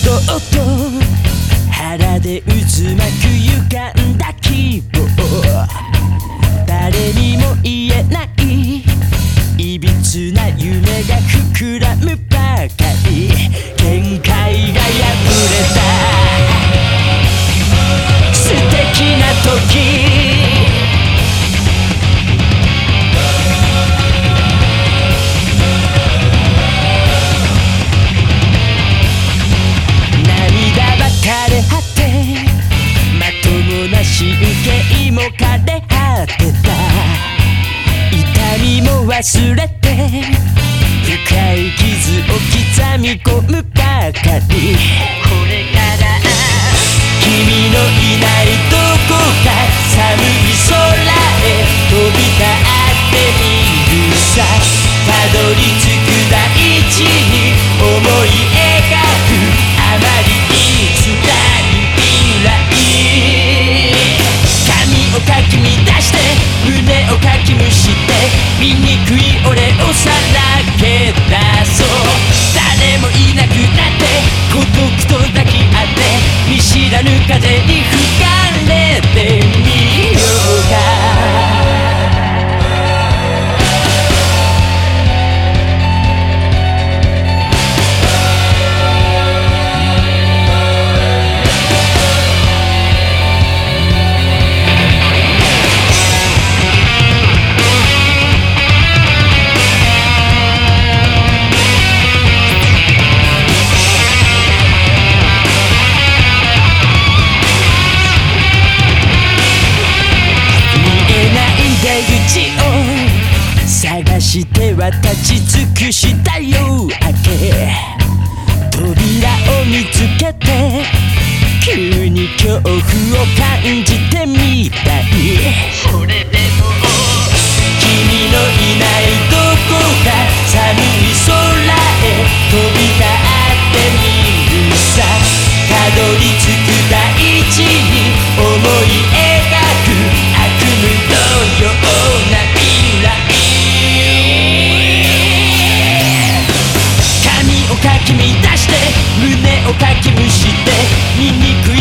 堂々と。腹で渦巻く歪んだ希望。誰にも言えない。いびつな夢が膨らむばかり。限界が破れた。忘れて深い傷を刻み込むばかり。これから君のいないどこか寒い空へ飛び立ってみるさ。たどり着く大地に思い描くあまりに辛い未来髪をかき乱して胸をかきむして醜い俺をさらけ出そう。誰もいなくなって孤独と抱き合って見知らぬ風に吹探しては立ち尽くしたよ明け扉を見つけて急に恐怖を感じてみたい。かき乱して胸をかきむして醜い